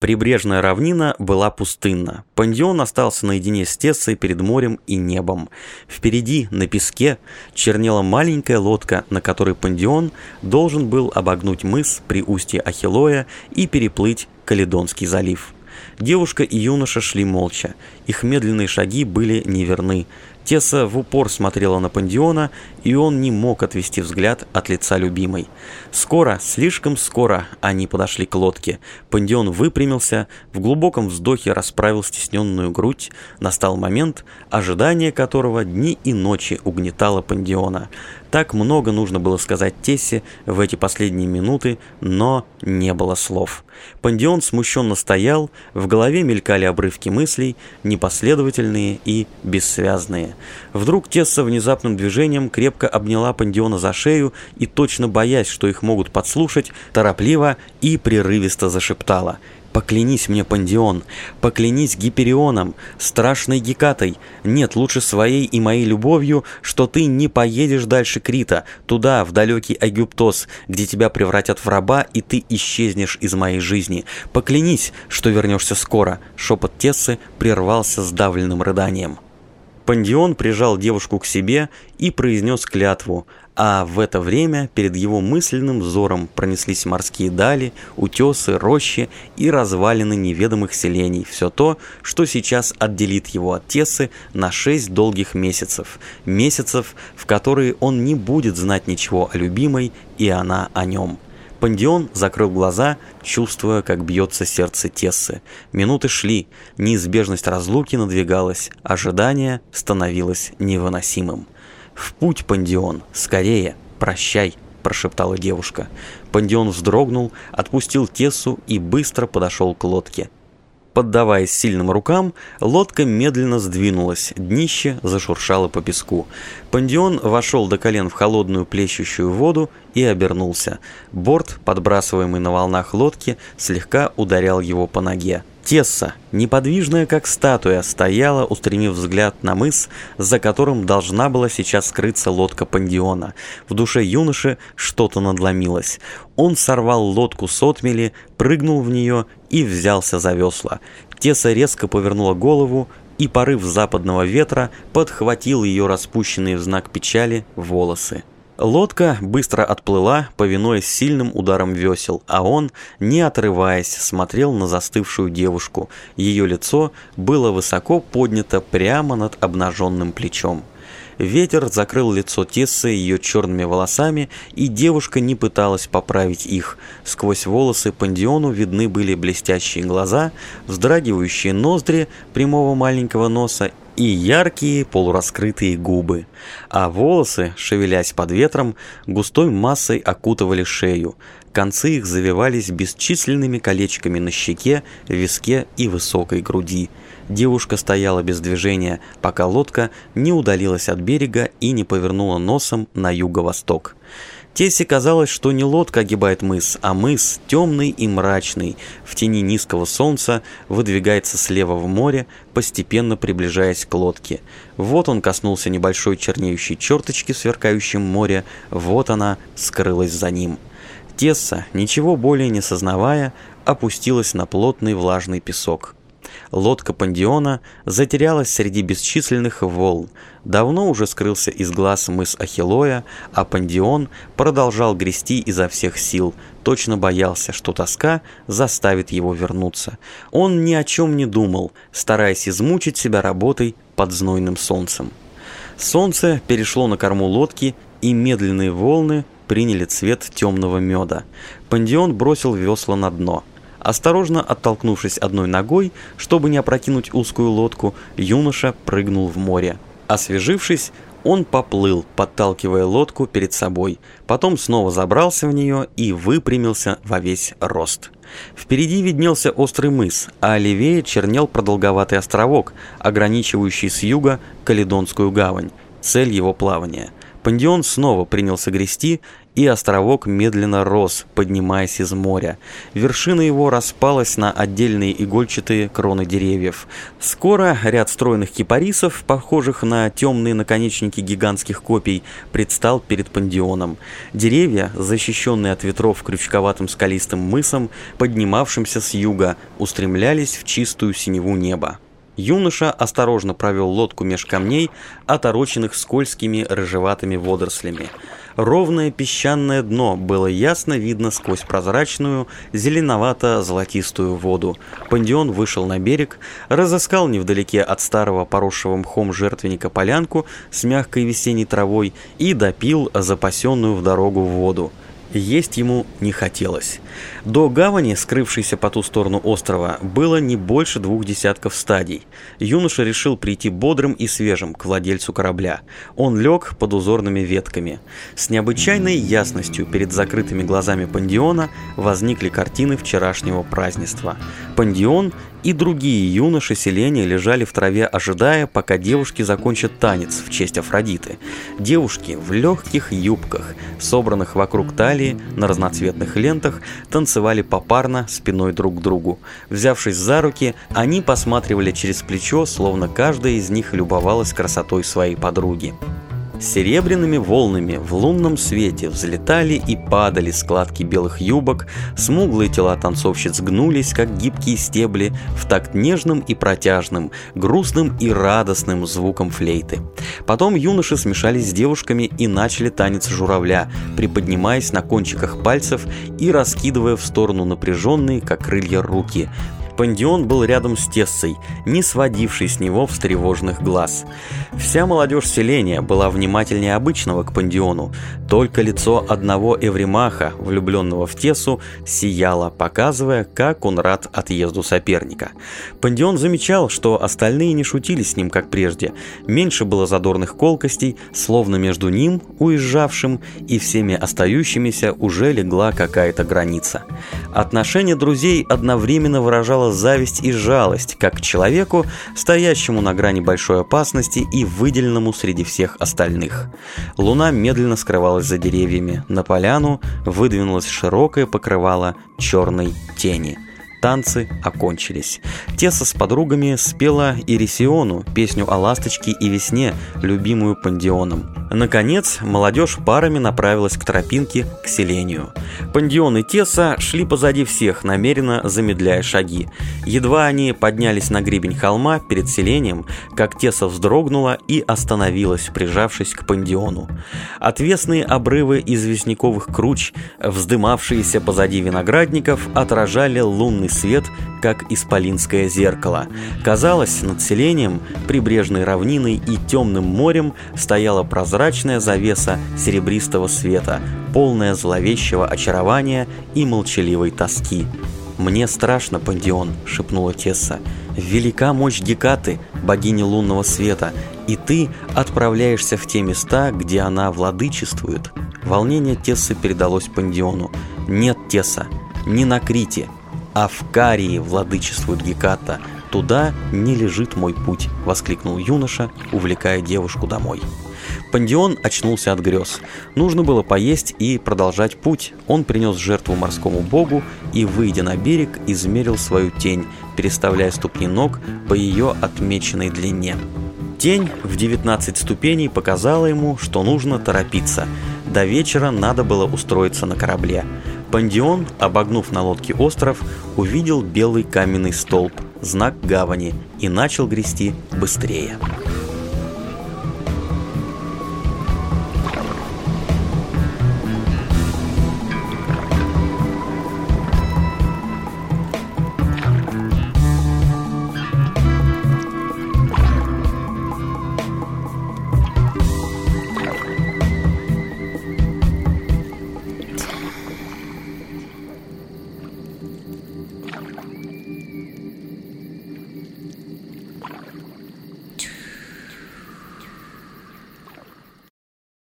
Прибрежная равнина была пустынна. Пандион остался наедине с Тессой перед морем и небом. Впереди, на песке, чернела маленькая лодка, на которой Пандион должен был обогнуть мыс при устье Ахиллоя и переплыть Каледонский залив. Девушка и юноша шли молча. Их медленные шаги были неверны. Тесса в упор смотрела на Пандиона, и он не мог отвести взгляд от лица любимой. Скоро, слишком скоро, они подошли к лодке. Пандион выпрямился, в глубоком вздохе расправил стесненную грудь. Настал момент, ожидание которого дни и ночи угнетало Пандиона. Так много нужно было сказать Тессе в эти последние минуты, но не было слов. Пандион смущенно стоял, в голове мелькали обрывки мыслей, непоследовательные и бессвязные. Вдруг Тесса внезапным движением крепко обняла Пандиона за шею и, точно боясь, что их могут подслушать, торопливо и прерывисто зашептала – Поклянись мне, Пандион, поклянись Гиперионом, страшной Гекатой, нет, лучше своей и моей любовью, что ты не поедешь дальше Крита, туда, в далекий Египтос, где тебя превратят в раба, и ты исчезнешь из моей жизни. Поклянись, что вернешься скоро. Шепот Тессы прервался сдавленным рыданием. Пандион прижал девушку к себе и произнес клятву, а в это время перед его мысленным взором пронеслись морские дали, утесы, рощи и развалины неведомых селений. Все то, что сейчас отделит его от Тесы на шесть долгих месяцев. Месяцев, в которые он не будет знать ничего о любимой, и она о нем. Пандион закрыл глаза, чувствуя, как бьется сердце Тессы. Минуты шли, неизбежность разлуки надвигалась, ожидание становилось невыносимым. «В путь, Пандион, скорее, прощай!» – прошептала девушка. Пандион вздрогнул, отпустил Тессу и быстро подошел к лодке. Поддаваясь сильным рукам, лодка медленно сдвинулась, днище зашуршало по песку. Пандион вошел до колен в холодную плещущую воду и обернулся. Борт, подбрасываемый на волнах лодки, слегка ударял его по ноге. Тесса, неподвижная как статуя, стояла, устремив взгляд на мыс, за которым должна была сейчас скрыться лодка Пандиона. В душе юноши что-то надломилось. Он сорвал лодку с отмели, прыгнул в нее и взялся за весла. Тесса резко повернула голову, и порыв западного ветра подхватил ее распущенные в знак печали волосы. Лодка быстро отплыла, повинуясь сильным ударом весел, а он, не отрываясь, смотрел на застывшую девушку. Ее лицо было высоко поднято прямо над обнаженным плечом. Ветер закрыл лицо Тессы ее черными волосами, и девушка не пыталась поправить их. Сквозь волосы Пандиону видны были блестящие глаза, вздрагивающие ноздри прямого маленького носа и яркие полураскрытые губы, а волосы, шевелясь под ветром, густой массой окутывали шею. Концы их завивались бесчисленными колечками на щеке, виске и высокой груди. Девушка стояла без движения, пока лодка не удалилась от берега и не повернула носом на юго-восток. Тессе казалось, что не лодка огибает мыс, а мыс, темный и мрачный, в тени низкого солнца, выдвигается слева в море, постепенно приближаясь к лодке. Вот он коснулся небольшой чернеющей черточки в сверкающем море, вот она скрылась за ним. Тесса, ничего более не сознавая, опустилась на плотный влажный песок. Лодка Пандиона затерялась среди бесчисленных волн. Давно уже скрылся из глаз мыс Ахиллоя, а Пандион продолжал грести изо всех сил. Точно боялся, что тоска заставит его вернуться. Он ни о чем не думал, стараясь измучить себя работой под знойным солнцем. Солнце перешло на корму лодки, и медленные волны приняли цвет темного меда. Пандион бросил весла на дно – Осторожно оттолкнувшись одной ногой, чтобы не опрокинуть узкую лодку, юноша прыгнул в море. Освежившись, он поплыл, подталкивая лодку перед собой, потом снова забрался в нее и выпрямился во весь рост. Впереди виднелся острый мыс, а левее чернел продолговатый островок, ограничивающий с юга Каледонскую гавань, цель его плавания. Пандион снова принялся грести, и островок медленно рос, поднимаясь из моря. Вершина его распалась на отдельные игольчатые кроны деревьев. Скоро ряд стройных кипарисов, похожих на темные наконечники гигантских копий, предстал перед пандионом. Деревья, защищенные от ветров крючковатым скалистым мысом, поднимавшимся с юга, устремлялись в чистую синеву неба. Юноша осторожно провел лодку меж камней, отороченных скользкими рыжеватыми водорослями. Ровное песчаное дно было ясно видно сквозь прозрачную, зеленовато-золотистую воду. Пандион вышел на берег, разыскал невдалеке от старого поросшего мхом жертвенника полянку с мягкой весенней травой и допил запасенную в дорогу воду. Есть ему не хотелось. До гавани, скрывшейся по ту сторону острова, было не больше двух десятков стадий. Юноша решил прийти бодрым и свежим к владельцу корабля. Он лег под узорными ветками. С необычайной ясностью перед закрытыми глазами Пандиона возникли картины вчерашнего празднества. Пандион и другие юноши селения лежали в траве, ожидая, пока девушки закончат танец в честь Афродиты. Девушки в легких юбках, собранных вокруг талии на разноцветных лентах, танцевали попарно спиной друг к другу. Взявшись за руки, они посматривали через плечо, словно каждая из них любовалась красотой своей подруги. Серебряными волнами в лунном свете взлетали и падали складки белых юбок, смуглые тела танцовщиц гнулись, как гибкие стебли, в такт нежным и протяжным, грустным и радостным звуком флейты. Потом юноши смешались с девушками и начали танец журавля, приподнимаясь на кончиках пальцев и раскидывая в сторону напряженные, как крылья, руки, Пандион был рядом с Тессой, не сводивший с него встревоженных глаз. Вся молодежь селения была внимательнее обычного к Пандиону, только лицо одного Эвримаха, влюбленного в Тессу, сияло, показывая, как он рад отъезду соперника. Пандион замечал, что остальные не шутили с ним, как прежде. Меньше было задорных колкостей, словно между ним, уезжавшим, и всеми остающимися уже легла какая-то граница. Отношение друзей одновременно выражало зависть и жалость как к человеку, стоящему на грани большой опасности и выделенному среди всех остальных. Луна медленно скрывалась за деревьями. На поляну выдвинулось широкое покрывало черной тени – Танцы окончились. Теса с подругами спела Ирисиону, песню о ласточке и весне, любимую Пандионом. Наконец, молодежь парами направилась к тропинке к селению. Пандион и Теса шли позади всех, намеренно замедляя шаги. Едва они поднялись на гребень холма перед селением, как Теса вздрогнула и остановилась, прижавшись к Пандиону. Отвесные обрывы известняковых круч, вздымавшиеся позади виноградников, отражали лунный свет, как исполинское зеркало. Казалось, над селением, прибрежной равниной и темным морем стояла прозрачная завеса серебристого света, полная зловещего очарования и молчаливой тоски. «Мне страшно, Пандион», — шепнула Тесса. «Велика мощь Гекаты, богини лунного света, и ты отправляешься в те места, где она владычествует». Волнение Тессы передалось Пандиону. «Нет, Тесса, не на Крите, а в Карии владычествует Геката. Туда не лежит мой путь», — воскликнул юноша, увлекая девушку домой. Пандион очнулся от грез. Нужно было поесть и продолжать путь. Он принес жертву морскому богу и, выйдя на берег, измерил свою тень, переставляя ступни ног по ее отмеченной длине. Тень в 19 ступеней показала ему, что нужно торопиться. До вечера надо было устроиться на корабле. Пандион, обогнув на лодке остров, увидел белый каменный столб, знак гавани, и начал грести быстрее.